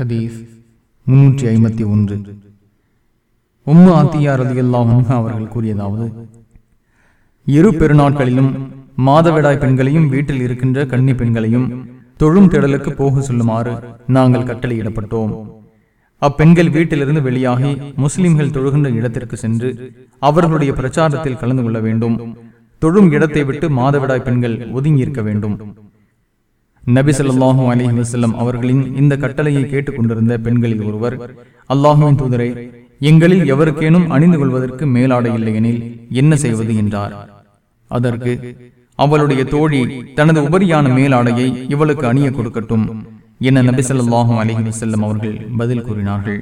ஹதீஸ் முன்னூற்றி ஐம்பத்தி ஒன்று. உம்மு ஆத்தியார் ரதியல்லாஹு அவர்கள் கூறியதாவது இரு பெருநாட்களிலும் மாதவிடாய் பெண்களையும் வீட்டில் இருக்கின்ற கன்னி பெண்களையும் தொழும் திடலுக்கு போக சொல்லுமாறு நாங்கள் கட்டளையிடப்பட்டோம். அப்பெண்கள் வீட்டிலிருந்து வெளியாகி முஸ்லிம்கள் தொழுகின்ற இடத்திற்கு சென்று அவர்களுடைய பிரச்சாரத்தில் கலந்து கொள்ள வேண்டும். தொழும் இடத்தை விட்டு மாதவிடாய் பெண்கள் ஒதுங்கியிருக்க வேண்டும். நபி ஸல்லல்லாஹு அலைஹி வஸல்லம் அவர்களின் இந்த கட்டளையை கேட்டுக் கொண்டிருந்த பெண்களில் ஒருவர் அல்லாஹுவின் தூதரை எங்களில் எவருக்கேனும் அணிந்து கொள்வதற்கு மேலாடை இல்லையெனில் என்ன செய்வது என்றார். அதற்கு அவளுடைய தோழி தனது உபரியான மேலாடையை இவளுக்கு அணிய கொடுக்கட்டும் என நபி ஸல்லல்லாஹு அலைஹி வஸல்லம் அவர்கள் பதில் கூறினார்கள்.